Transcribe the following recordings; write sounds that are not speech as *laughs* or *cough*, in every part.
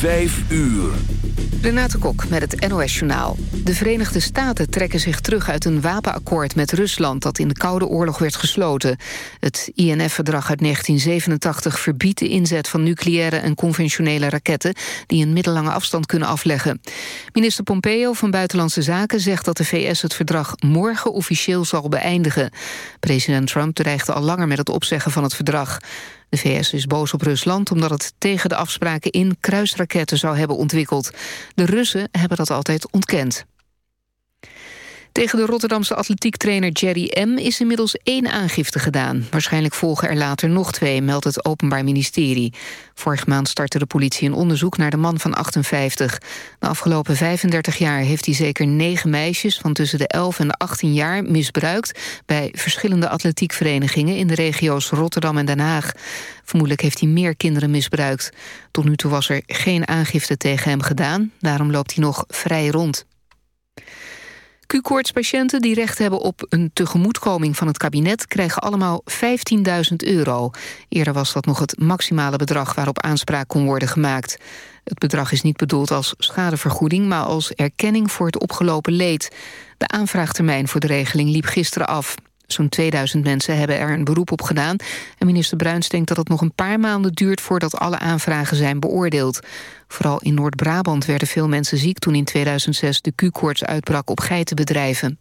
Vijf uur. Renate Kok met het NOS Journaal. De Verenigde Staten trekken zich terug uit een wapenakkoord met Rusland... dat in de Koude Oorlog werd gesloten. Het INF-verdrag uit 1987 verbiedt de inzet van nucleaire en conventionele raketten... die een middellange afstand kunnen afleggen. Minister Pompeo van Buitenlandse Zaken zegt dat de VS het verdrag morgen officieel zal beëindigen. President Trump dreigde al langer met het opzeggen van het verdrag. De VS is boos op Rusland omdat het tegen de afspraken in kruisraketten zou hebben ontwikkeld. De Russen hebben dat altijd ontkend. Tegen de Rotterdamse atletiektrainer Jerry M. is inmiddels één aangifte gedaan. Waarschijnlijk volgen er later nog twee, meldt het Openbaar Ministerie. Vorige maand startte de politie een onderzoek naar de man van 58. De afgelopen 35 jaar heeft hij zeker negen meisjes... van tussen de 11 en de 18 jaar misbruikt... bij verschillende atletiekverenigingen in de regio's Rotterdam en Den Haag. Vermoedelijk heeft hij meer kinderen misbruikt. Tot nu toe was er geen aangifte tegen hem gedaan. Daarom loopt hij nog vrij rond. Q-koortspatiënten die recht hebben op een tegemoetkoming van het kabinet... krijgen allemaal 15.000 euro. Eerder was dat nog het maximale bedrag waarop aanspraak kon worden gemaakt. Het bedrag is niet bedoeld als schadevergoeding... maar als erkenning voor het opgelopen leed. De aanvraagtermijn voor de regeling liep gisteren af. Zo'n 2000 mensen hebben er een beroep op gedaan... en minister Bruins denkt dat het nog een paar maanden duurt... voordat alle aanvragen zijn beoordeeld. Vooral in Noord-Brabant werden veel mensen ziek... toen in 2006 de Q-koorts uitbrak op geitenbedrijven.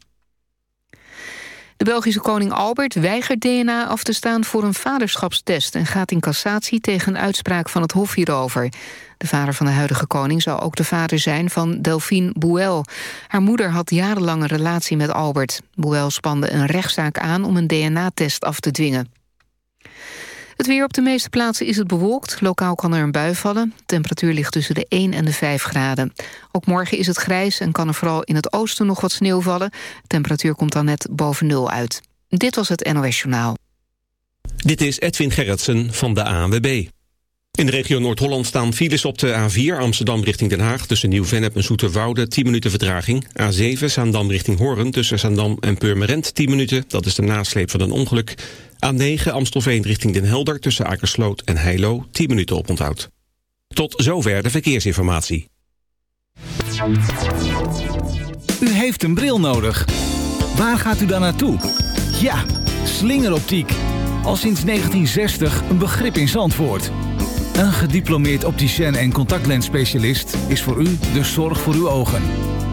De Belgische koning Albert weigert DNA af te staan voor een vaderschapstest... en gaat in cassatie tegen een uitspraak van het Hof hierover. De vader van de huidige koning zou ook de vader zijn van Delphine Bouel. Haar moeder had jarenlang een relatie met Albert. Bouel spande een rechtszaak aan om een DNA-test af te dwingen. Het weer op de meeste plaatsen is het bewolkt. Lokaal kan er een bui vallen. De temperatuur ligt tussen de 1 en de 5 graden. Ook morgen is het grijs en kan er vooral in het oosten nog wat sneeuw vallen. De temperatuur komt dan net boven nul uit. Dit was het NOS Journaal. Dit is Edwin Gerritsen van de ANWB. In de regio Noord-Holland staan files op de A4 Amsterdam richting Den Haag... tussen Nieuw-Vennep en Zoeterwoude 10 minuten vertraging. A7 Zaandam richting Hoorn tussen Zaandam en Purmerend 10 minuten. Dat is de nasleep van een ongeluk. A9 Amstelveen richting Den Helder tussen Akersloot en Heilo 10 minuten op onthoud. Tot zover de verkeersinformatie. U heeft een bril nodig. Waar gaat u dan naartoe? Ja, slingeroptiek. Al sinds 1960 een begrip in Zandvoort. Een gediplomeerd opticien en contactlensspecialist is voor u de zorg voor uw ogen.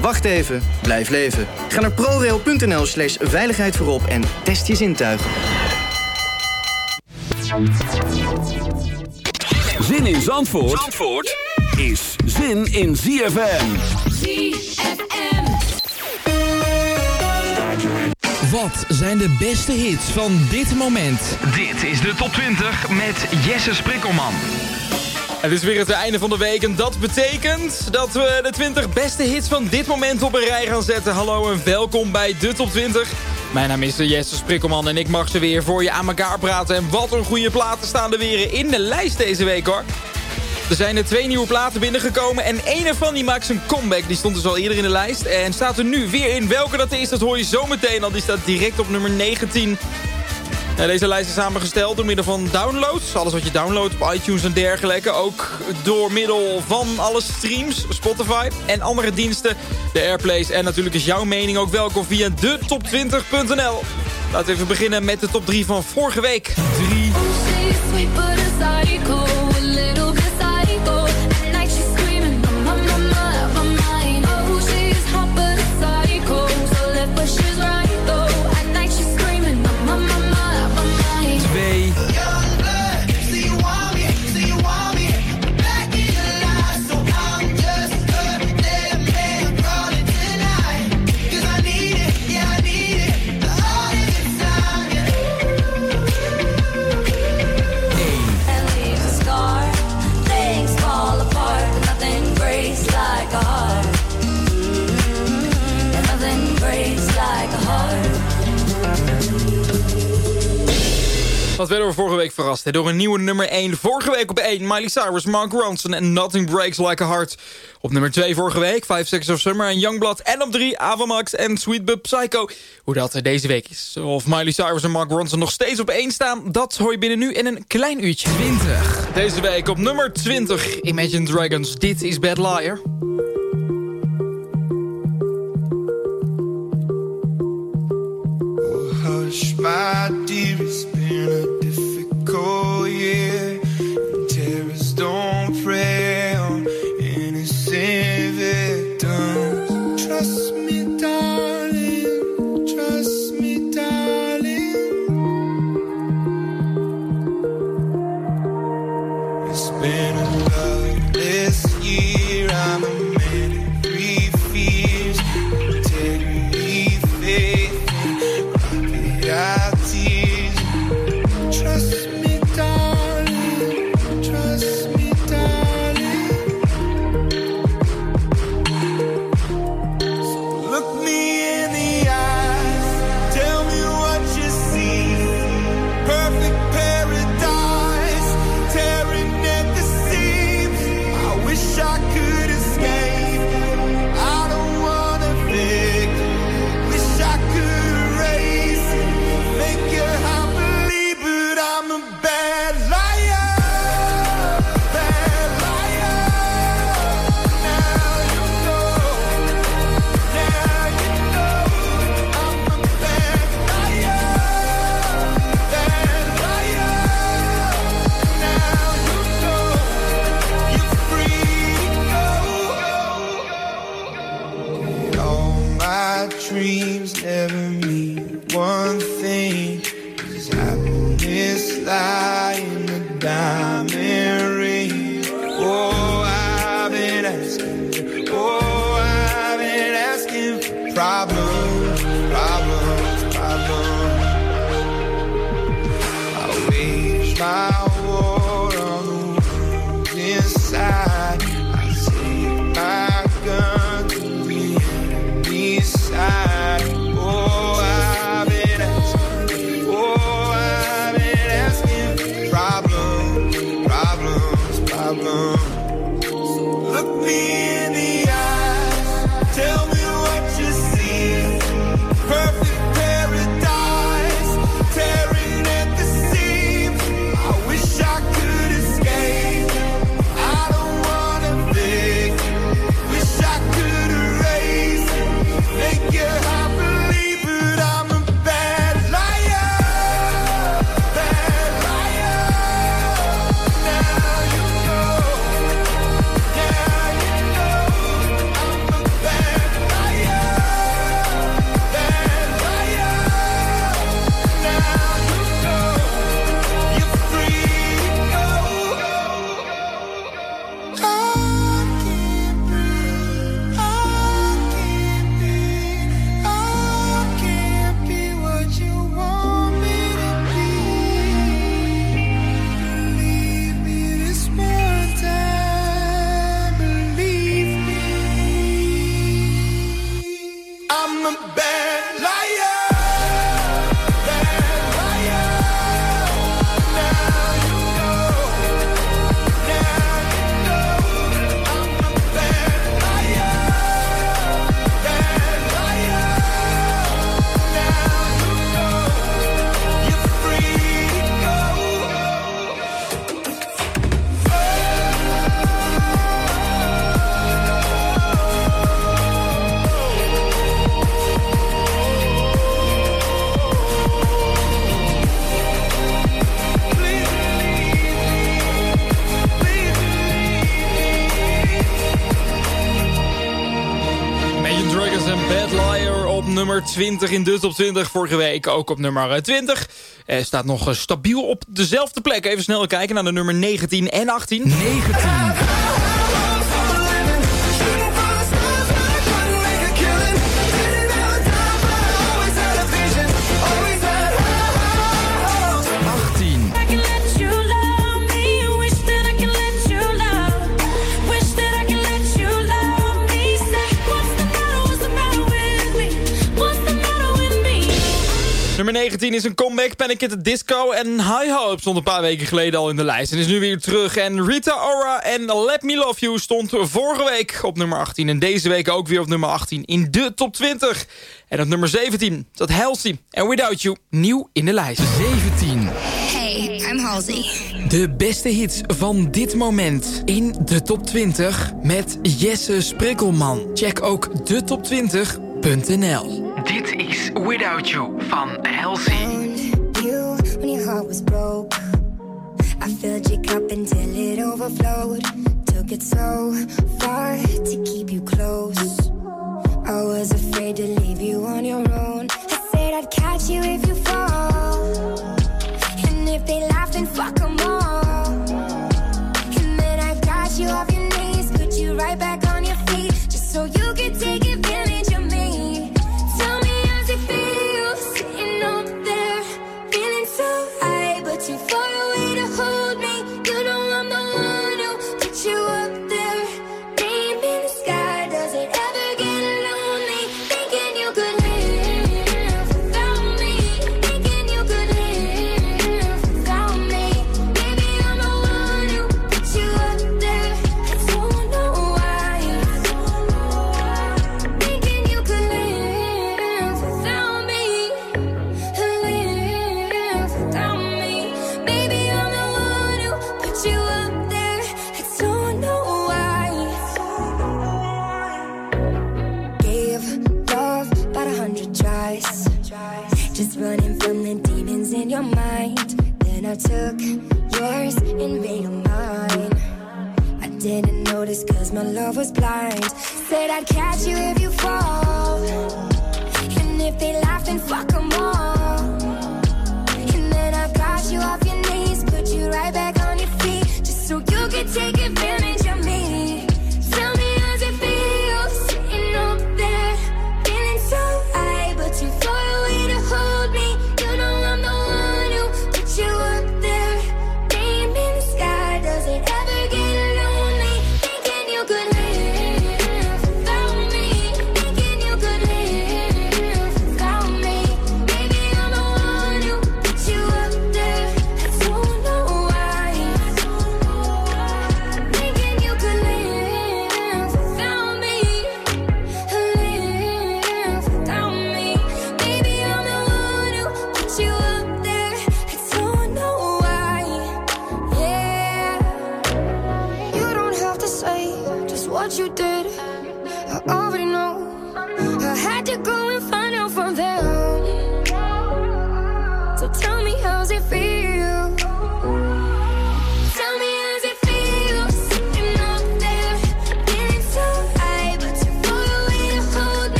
Wacht even, blijf leven. Ga naar prorail.nl slash veiligheid voorop en test je zintuigen. Zin in Zandvoort, Zandvoort is zin in ZFM. ZFM. Wat zijn de beste hits van dit moment? Dit is de top 20 met Jesse Sprikkelman. Het is weer het einde van de week en dat betekent dat we de 20 beste hits van dit moment op een rij gaan zetten. Hallo en welkom bij de top 20. Mijn naam is Jesse Sprikkelman en ik mag ze weer voor je aan elkaar praten. En wat een goede platen staan er weer in de lijst deze week hoor. Er zijn er twee nieuwe platen binnengekomen en één ervan die maakt zijn comeback. Die stond dus al eerder in de lijst en staat er nu weer in. Welke dat is, dat hoor je zo meteen al. Die staat direct op nummer 19. Deze lijst is samengesteld door middel van downloads. Alles wat je downloadt op iTunes en dergelijke. Ook door middel van alle streams, Spotify en andere diensten. De Airplays en natuurlijk is jouw mening ook welkom via de top20.nl. Laten we even beginnen met de top 3 van vorige week. 3. Wat werden we vorige week verrast hè? door een nieuwe nummer 1. Vorige week op 1 Miley Cyrus, Mark Ronson en Nothing Breaks Like a Heart. Op nummer 2 vorige week 5 Seconds of Summer en Youngblood. En op 3 Avamax en Sweet Bub Psycho. Hoe dat er deze week is. Of Miley Cyrus en Mark Ronson nog steeds op 1 staan. Dat hoor je binnen nu in een klein uurtje. 20. Deze week op nummer 20 Imagine Dragons. Dit is Bad Liar. Hush, my dear, it's been a difficult year. And terrorists don't prey on innocent victims. Trust me, darling, trust me, darling. It's been a loveless year. 20 in de top 20. Vorige week ook op nummer 20. Er staat nog stabiel op dezelfde plek. Even snel kijken naar de nummer 19 en 18. 19. 19 is een comeback. Panic at the Disco en High Hope stond een paar weken geleden al in de lijst. En is nu weer terug. En Rita Ora en Let Me Love You stond vorige week op nummer 18. En deze week ook weer op nummer 18 in de top 20. En op nummer 17 staat Halsey en Without You nieuw in de lijst. 17. Hey, I'm Halsey. De beste hits van dit moment in de top 20 met Jesse Sprikkelman. Check ook de top 20.nl. Dit is Without You van Halsey. You when your heart was broke. I filled your cup until it overflowed. Took it so far to keep you close. I was afraid to leave you on your own. I said I'd catch you if you fall.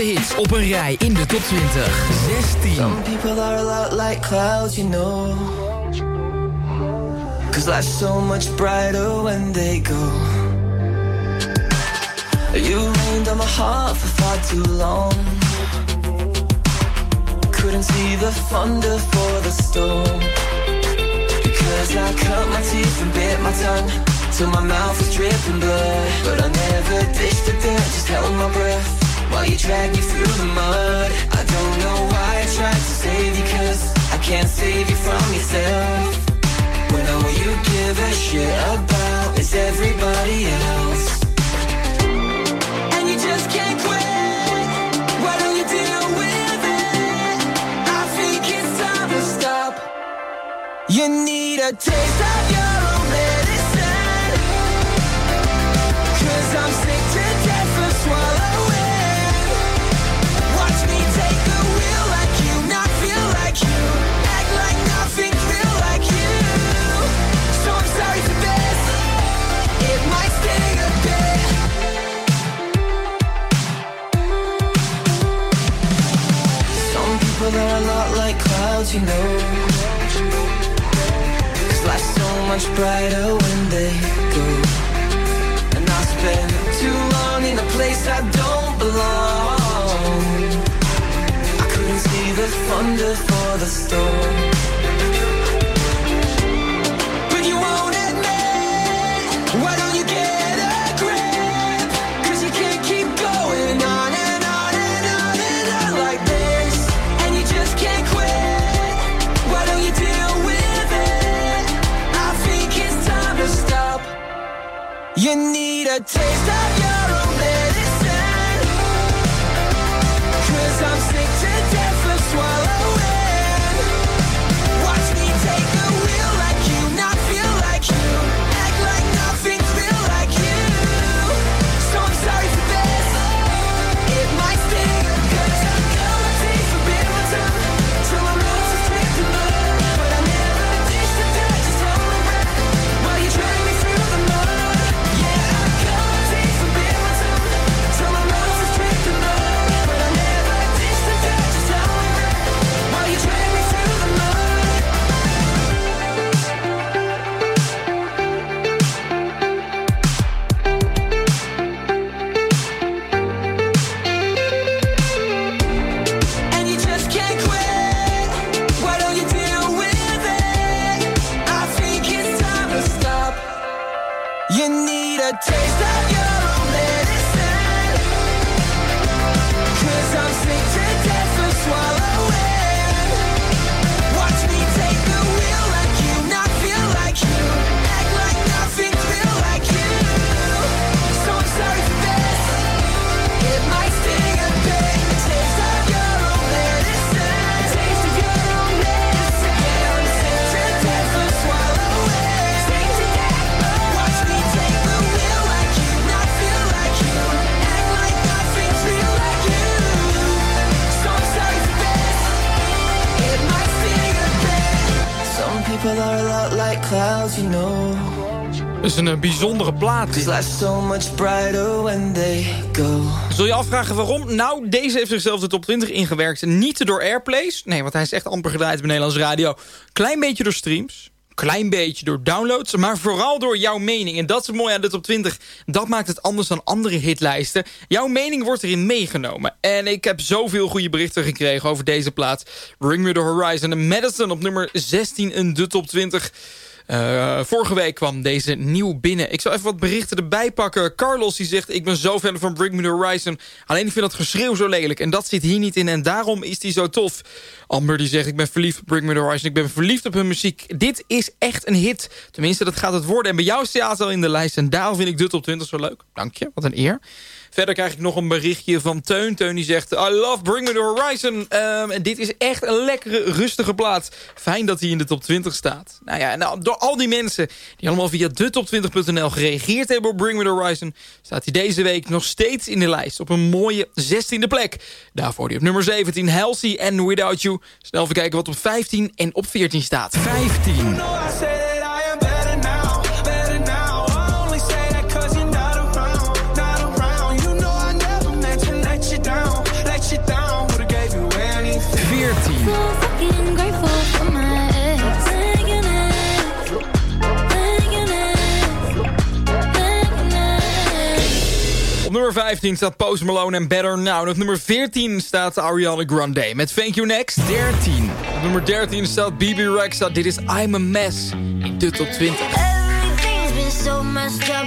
Hits op een rij in de top 20. 16. Some people are a lot like clouds, you know. Cause life's so much brighter when they go. You rained on my heart for far too long. Couldn't see the thunder for the storm. Because I cut my teeth and bit my tongue. Till my mouth was dripping blood. But I never ditched the dirt, just held my breath. While you dragged me through the mud I don't know why I tried to save you Cause I can't save you from yourself. When all you give a shit about Is everybody else. And you just can't quit. Why don't you deal with it? I think it's time to stop. You need a taste of your own you know. Cause life's so much brighter when they go. And I spend too long in a place I don't belong. I couldn't see the thunder for the storm. Much brighter when they go. Zul je afvragen waarom? Nou, deze heeft zichzelf de top 20 ingewerkt. Niet door airplays. Nee, want hij is echt amper gedraaid op Nederlands radio. Klein beetje door streams. Klein beetje door downloads. Maar vooral door jouw mening. En dat is het mooie aan de top 20. Dat maakt het anders dan andere hitlijsten. Jouw mening wordt erin meegenomen. En ik heb zoveel goede berichten gekregen over deze plaat. Bring Me The Horizon. En Madison op nummer 16 in de top 20. Eh, vorige week kwam deze nieuw binnen. Ik zal even wat berichten erbij pakken. Carlos die zegt, ik ben zo fan van Bring Me The Horizon. Alleen ik vind dat geschreeuw zo lelijk. En dat zit hier niet in. En daarom is die zo tof. Amber die zegt, ik ben verliefd op Bring Me The Horizon. Ik ben verliefd op hun muziek. Dit is echt een hit. Tenminste, dat gaat het worden. En bij jou staat al in de lijst. En daarom vind ik de top 20 zo leuk. Dank je, wat een eer. Verder krijg ik nog een berichtje van Teun. Teun die zegt, I love Bring Me The Horizon. Ehm, en dit is echt een lekkere, rustige plaat. Fijn dat hij in de top 20 staat. Nou ja, en nou, door al die mensen die allemaal via detop20.nl gereageerd hebben op Bring Me The Horizon... staat hij deze week nog steeds in de lijst op een mooie 16e plek. Daarvoor die op nummer 17, Halsey and Without You. Snel even kijken wat op 15 en op 14 staat. 15. Nummer 15 staat Post Malone en Better Now. En op nummer 14 staat Ariana Grande met Thank You Next. 13. Op nummer 13 staat BB Rexa. Dit is I'm a Mess in de top 20. Everything's been so messed up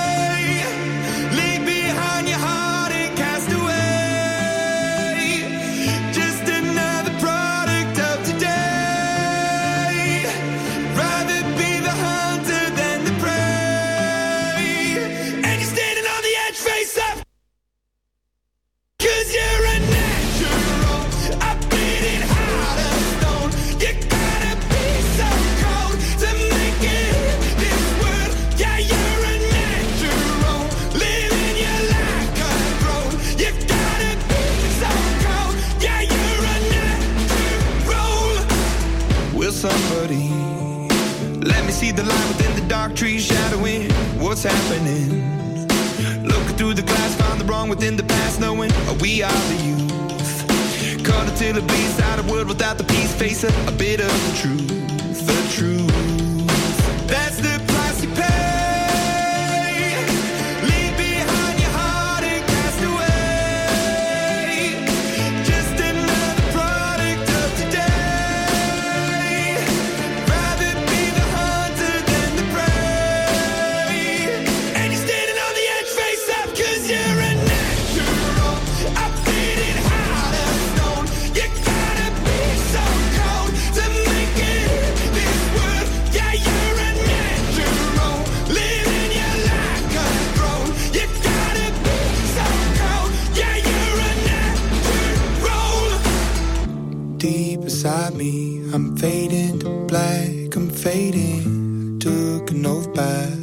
what's happening. Looking through the glass, find the wrong within the past, knowing we are the youth. Caught until the beast out of world without the peace, face a, a bit of the truth. The truth. That's the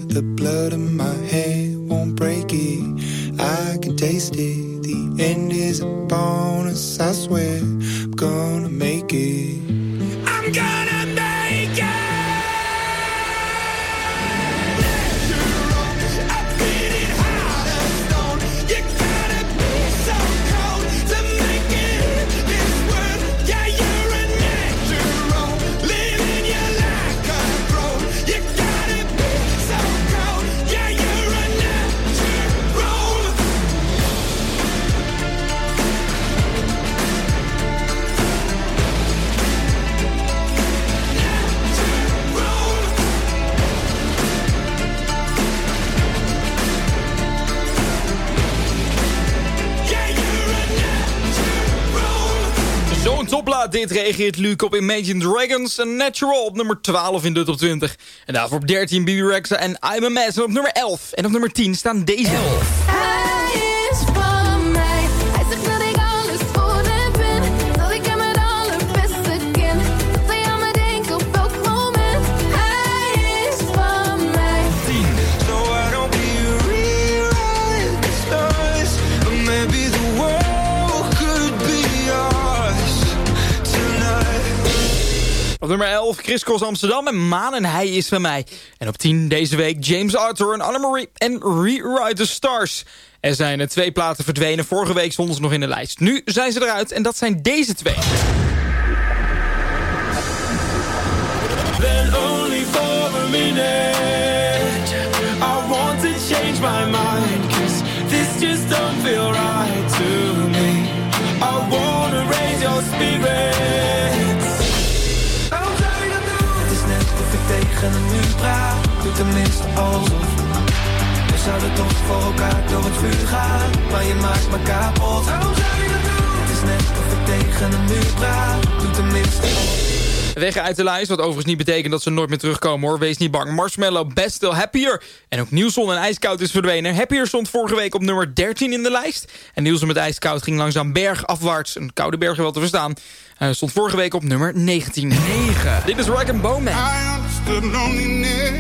The blood in my head won't break it. I can taste it. The end is a bonus. I swear I'm gonna make it. Toplaat dit reageert Luke op Imagine Dragons. En Natural op nummer 12 in de top 20. En daarvoor op 13 BB Rexa en I'm a Mess. En op nummer 11 en op nummer 10 staan deze. Op nummer 11 Chris Cross Amsterdam en Maan en Hij is van mij. En op 10 deze week James Arthur en Annemarie en Rewrite the Stars. Er zijn twee platen verdwenen. Vorige week stonden ze nog in de lijst. Nu zijn ze eruit en dat zijn deze twee. Only for a minute I want to change my mind tegen een muur praat. Tenminste alsof. We zouden toch voor elkaar door het vuur gaan. Maar je maakt me kapot. Is net of een praat. Tenminste Weg uit de lijst, wat overigens niet betekent dat ze nooit meer terugkomen hoor. Wees niet bang. Marshmallow, Best Still Happier. En ook Nielsen en IJskoud is verdwenen. Happier stond vorige week op nummer 13 in de lijst. En Nielsen met IJskoud ging langzaam bergafwaarts. Een koude berg wel te verstaan. Hij stond vorige week op nummer 19. 9. *laughs* Dit is Rack and Bone Man. I understood loneliness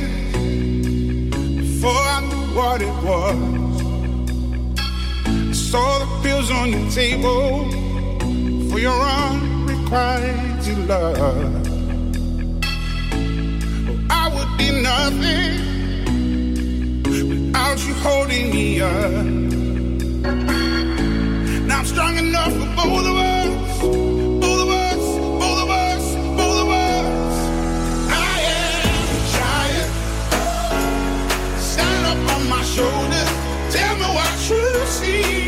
Before I knew what it was I saw the pills on your table For your unrequited love I would be nothing Without you holding me up Now I'm strong enough for both of us Tell me what you see.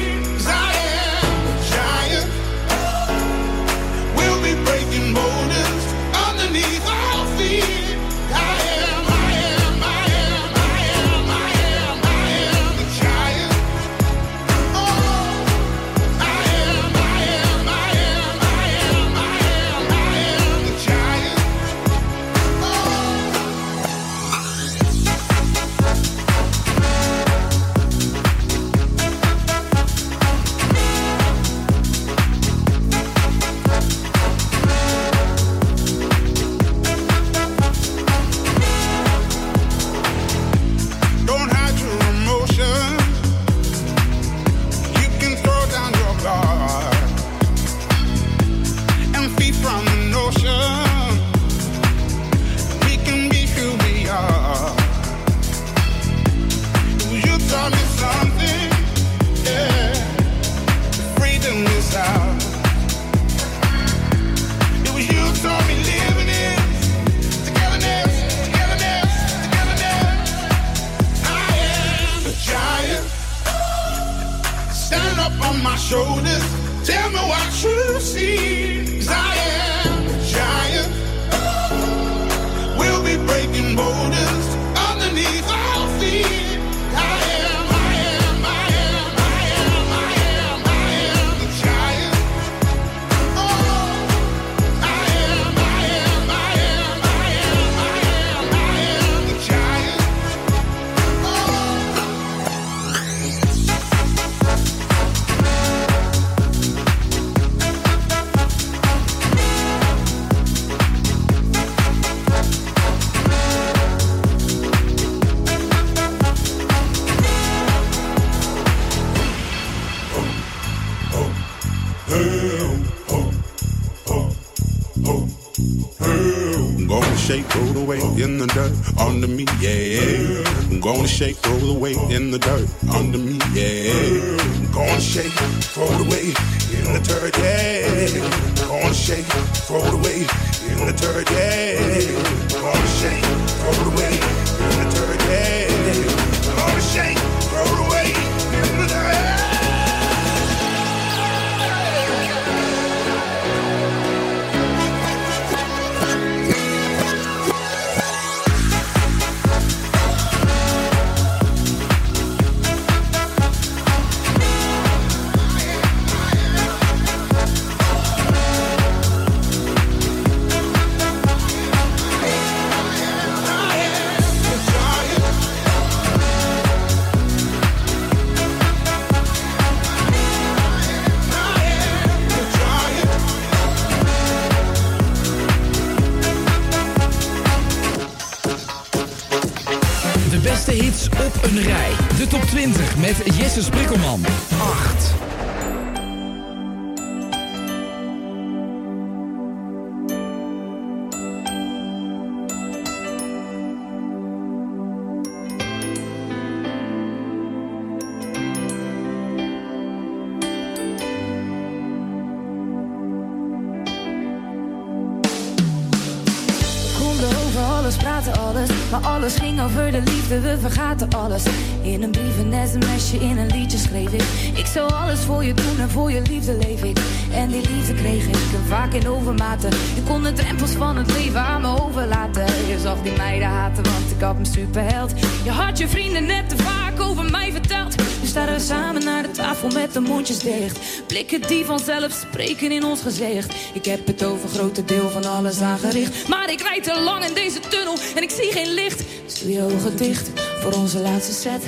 In een liedje schreef ik. Ik zou alles voor je doen en voor je liefde leef ik. En die liefde kreeg ik en vaak in overmaten. Je kon de drempels van het leven aan me overlaten. Je zag die meiden haten, want ik had een superheld. Je had je vrienden net te vaak over mij verteld. Nu staan we samen naar de tafel met de mondjes dicht. Blikken die vanzelf spreken in ons gezicht. Ik heb het over grote deel van alles aangericht. Maar ik rijd te lang in deze tunnel en ik zie geen licht. Dus je ogen dicht voor onze laatste set.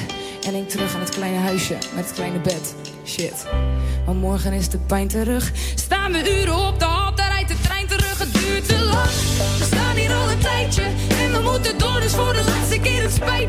En denk terug aan het kleine huisje met het kleine bed. Shit. Maar morgen is de pijn terug. Staan we uren op de hal, daar rijdt de trein terug. Het duurt te lang. We staan hier al een tijdje. En we moeten door, dus voor de laatste keer. Het spijt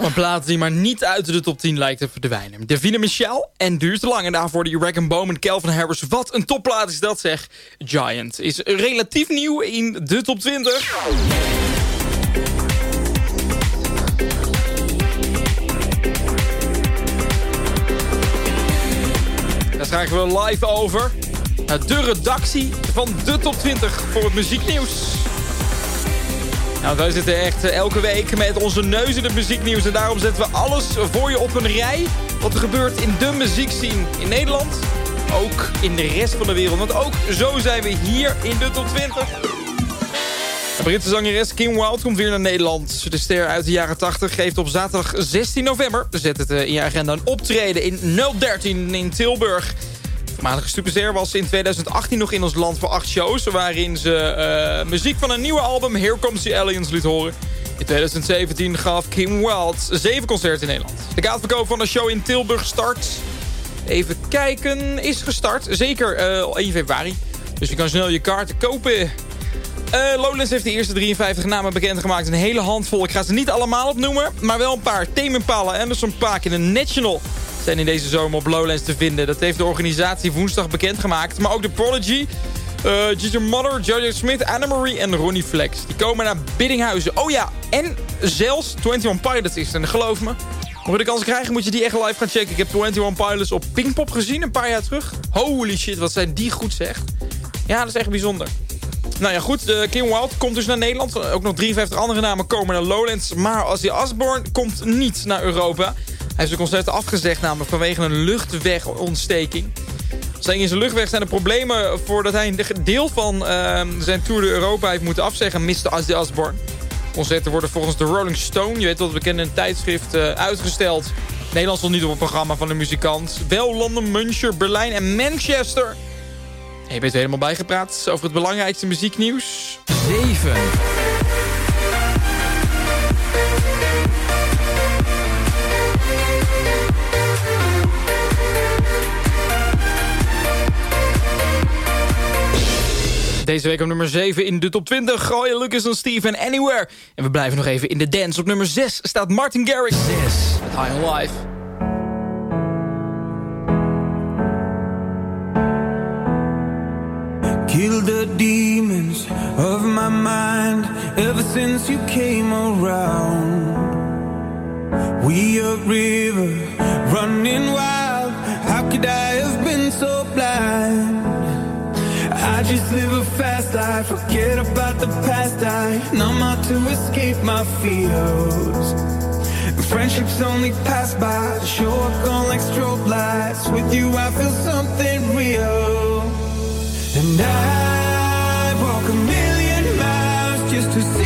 Een plaat die maar niet uit de top 10 lijkt te verdwijnen. Davina Michel en duurt te lang. En daarvoor de Rack Boom en Calvin Harris. Wat een topplaat is dat zeg. Giant is relatief nieuw in de top 20. Daar schakelen we live over. De redactie van de top 20 voor het muzieknieuws. Nou, wij zitten echt eh, elke week met onze neus in het muzieknieuws. En daarom zetten we alles voor je op een rij. Wat er gebeurt in de muziekscene in Nederland. Ook in de rest van de wereld. Want ook zo zijn we hier in de top 20. De Britse zangeres Kim Wilde komt weer naar Nederland. De ster uit de jaren 80 geeft op zaterdag 16 november... zet het eh, in je agenda een optreden in 013 in Tilburg. Voormalige superster was in 2018 nog in ons land voor acht shows... waarin ze eh, muziek van een nieuwe album Here Comes the Aliens liet horen. In 2017 gaf Kim Wilde zeven concerten in Nederland. De kaartverkoop van de show in Tilburg start... Even kijken, is gestart. Zeker eh, 1 februari. Dus je kan snel je kaarten kopen... Eh, Lowlands heeft de eerste 53 namen bekendgemaakt. Een hele handvol. Ik ga ze niet allemaal opnoemen, maar wel een paar. Tame Anderson Paak en de National zijn in deze zomer op Lowlands te vinden. Dat heeft de organisatie woensdag bekendgemaakt. Maar ook de Prodigy, uh, Ginger Mother, Jojo Smith, Annemarie en Ronnie Flex. Die komen naar Biddinghuizen. Oh ja, en zelfs 21 Pilots is er. Geloof me, om je de kans krijgen moet je die echt live gaan checken. Ik heb 21 Pilots op Pinkpop gezien een paar jaar terug. Holy shit, wat zijn die goed zeg. Ja, dat is echt bijzonder. Nou ja, goed. Uh, Kim Wilde komt dus naar Nederland. Ook nog 53 andere namen komen naar Lowlands. Maar Ozzy Osbourne komt niet naar Europa. Hij heeft zijn concerten afgezegd namelijk vanwege een luchtwegontsteking. Zijn in zijn luchtweg zijn er problemen voordat hij een deel van uh, zijn Tour de Europa heeft moeten afzeggen. Mr. Ozzy Osbourne. Concerten worden volgens de Rolling Stone, je weet wat we kennen, een tijdschrift, uh, uitgesteld. Nederland stond niet op het programma van de muzikant. Wel Londen, München, Berlijn en Manchester. Je bent helemaal bijgepraat over het belangrijkste muzieknieuws. 7. Deze week op nummer 7 in de top 20. Gooien Lucas en Steve en Anywhere. En we blijven nog even in de dance. Op nummer 6 staat Martin Garrix. 6 met High on Life. Kill the demons of my mind ever since you came around. We a river running wild. How could I have been so blind? Just live a fast life, forget about the past. I numb out to escape my fears. Friendships only pass by, show up on like strobe lights. With you, I feel something real. And I walk a million miles just to see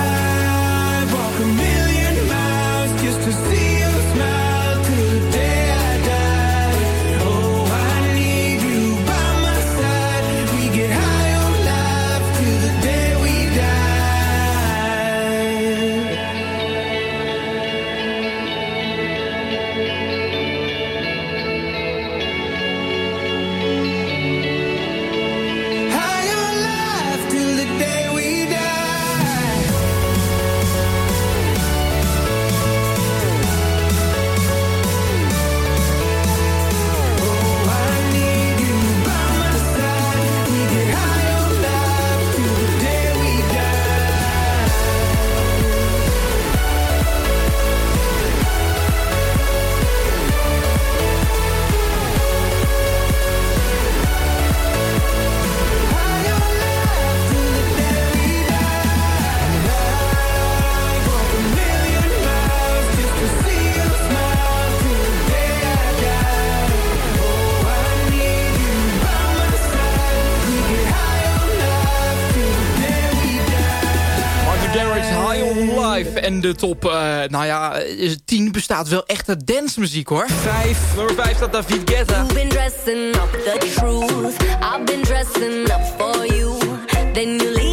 En de top, eh, nou ja, eh, 10 bestaat wel echt uit dancemuziek hoor. 5, nummer 5 staat David Guetta. You've been dressing up the truth. I've been dressing up for you. Then you leave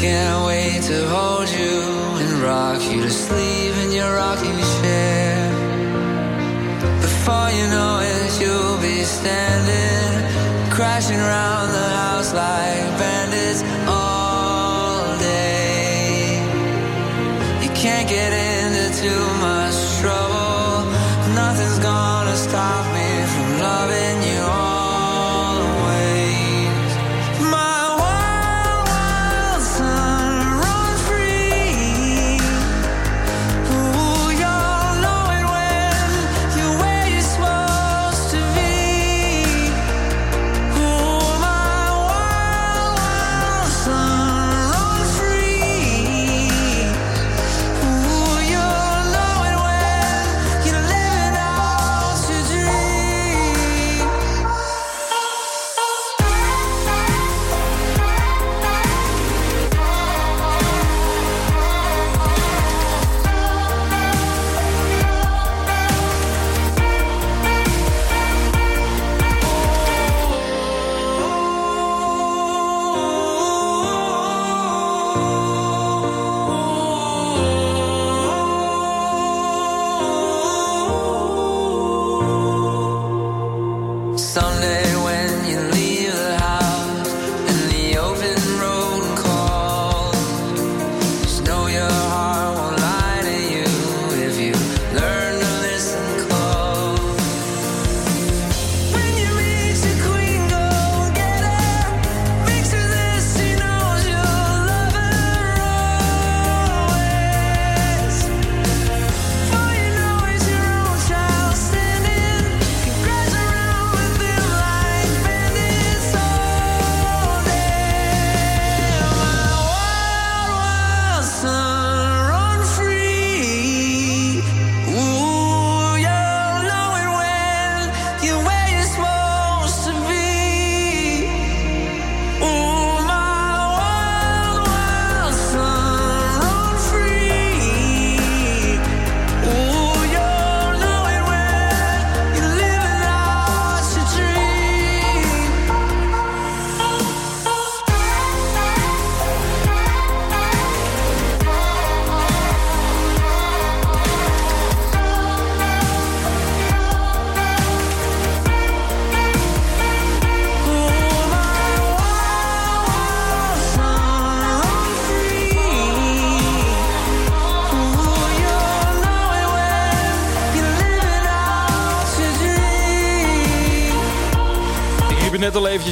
can't wait to hold you and rock you to sleep in your rocking chair. Before you know it, you'll be standing, crashing around the house like bandits all day. You can't get into too much.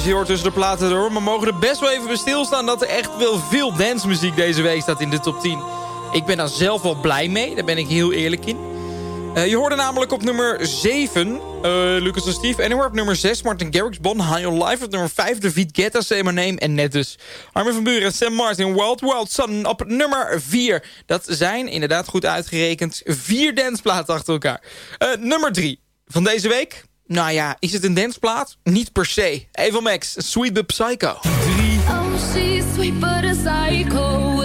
Je hoort tussen de platen door. Maar mogen er best wel even bij stilstaan dat er echt wel veel dancemuziek deze week staat in de top 10. Ik ben daar zelf wel blij mee, daar ben ik heel eerlijk in. Eh, je hoorde namelijk op nummer 7 eh, Lucas en Steve Anywhere. Op nummer 6 Martin Garrix, Bon High on Life. Op nummer 5 David Guetta, Same Name. En net dus Armin van Buren en Sam Martin, Wild Wild Sun. Op nummer 4. Dat zijn inderdaad goed uitgerekend vier danceplaten achter elkaar. Eh, nummer 3 van deze week. Nou ja, is het een danceplaat? Niet per se. Evil Max, Sweet the Psycho. Drie. Oh, she's sweet but a psycho.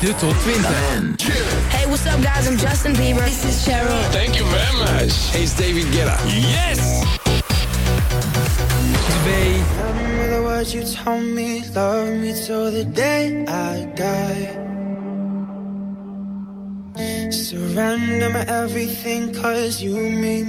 de top 20. Hey, what's up guys? I'm Justin Bieber. This is Cheryl. Thank you very much. Hey, it's David Guetta. Yes! 2. Remember you told me, love me till the day I die. Surrender my everything, cause you mean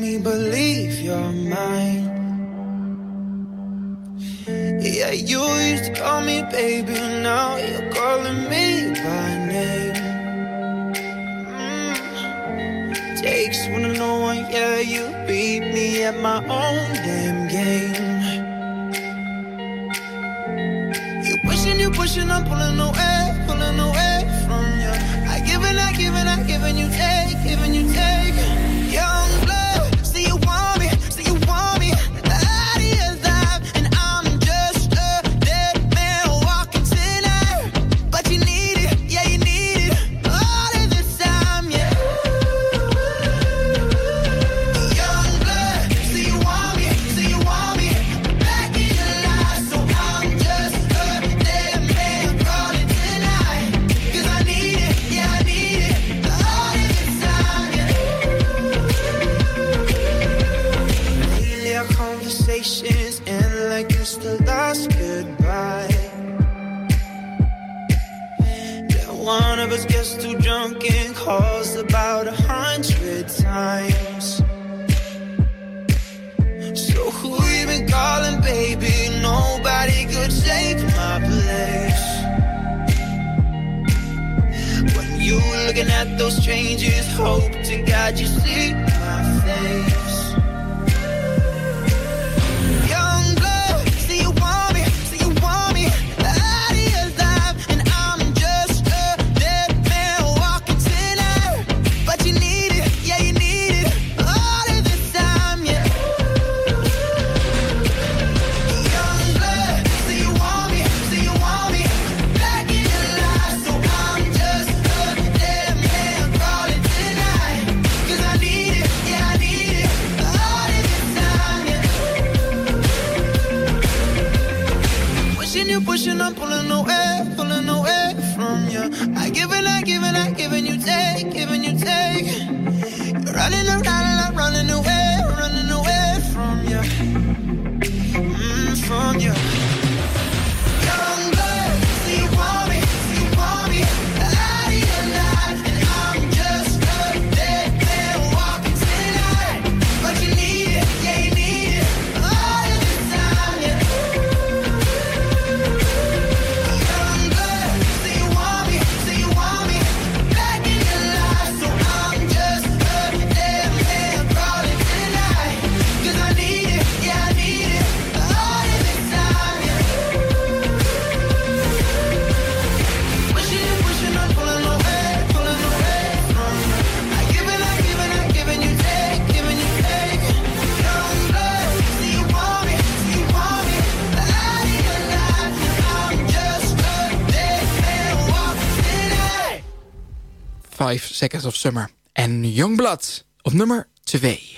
Seconds of Summer. En Youngblood op nummer 2.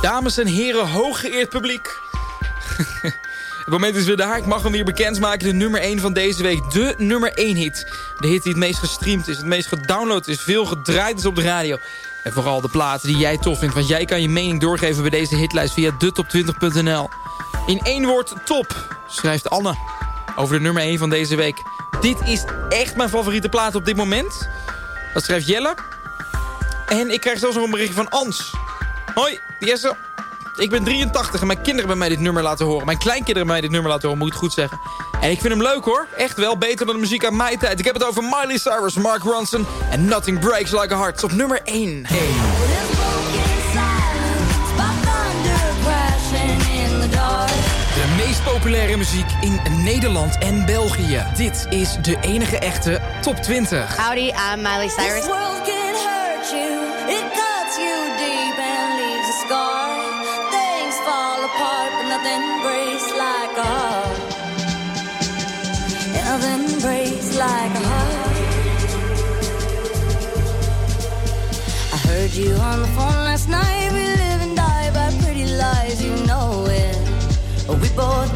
Dames en heren, hooggeëerd publiek. *laughs* Het moment is weer daar. Ik mag hem weer bekendmaken. De nummer 1 van deze week. De nummer 1 hit. De hit die het meest gestreamd is. Het meest gedownload is. Veel gedraaid is op de radio. En vooral de platen die jij tof vindt. Want jij kan je mening doorgeven bij deze hitlijst via detop20.nl. In één woord top, schrijft Anne. Over de nummer 1 van deze week. Dit is echt mijn favoriete plaat op dit moment. Dat schrijft Jelle. En ik krijg zelfs nog een bericht van Ans. Hoi, Jesse. Ik ben 83 en mijn kinderen hebben mij dit nummer laten horen. Mijn kleinkinderen hebben mij dit nummer laten horen, moet ik het goed zeggen. En ik vind hem leuk hoor. Echt wel beter dan de muziek aan mijn tijd. Ik heb het over Miley Cyrus, Mark Ronson en Nothing Breaks Like a Heart. Op nummer 1. De populaire muziek in Nederland en België. Dit is de enige echte top 20. Howdy, I'm Miley Cyrus. This world can hurt you, it cuts you deep and leaves a scar. Things fall apart, but nothing breaks like a heart. Nothing breaks like a heart. I heard you on the phone last night. We live and die by pretty lies, you know it. We both know it.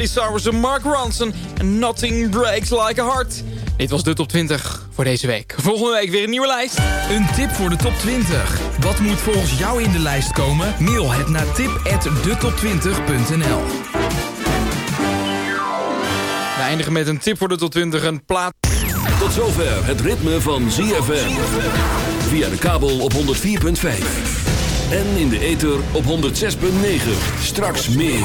Miley Cyrus en Mark Ronson. En Nothing Breaks Like a Heart. Dit was de top 20 voor deze week. Volgende week weer een nieuwe lijst. Een tip voor de top 20. Wat moet volgens jou in de lijst komen? Mail het naar tip@detop20.nl. We eindigen met een tip voor de top 20. Een plaat... Tot zover het ritme van ZFM. Via de kabel op 104.5. En in de ether op 106.9. Straks meer.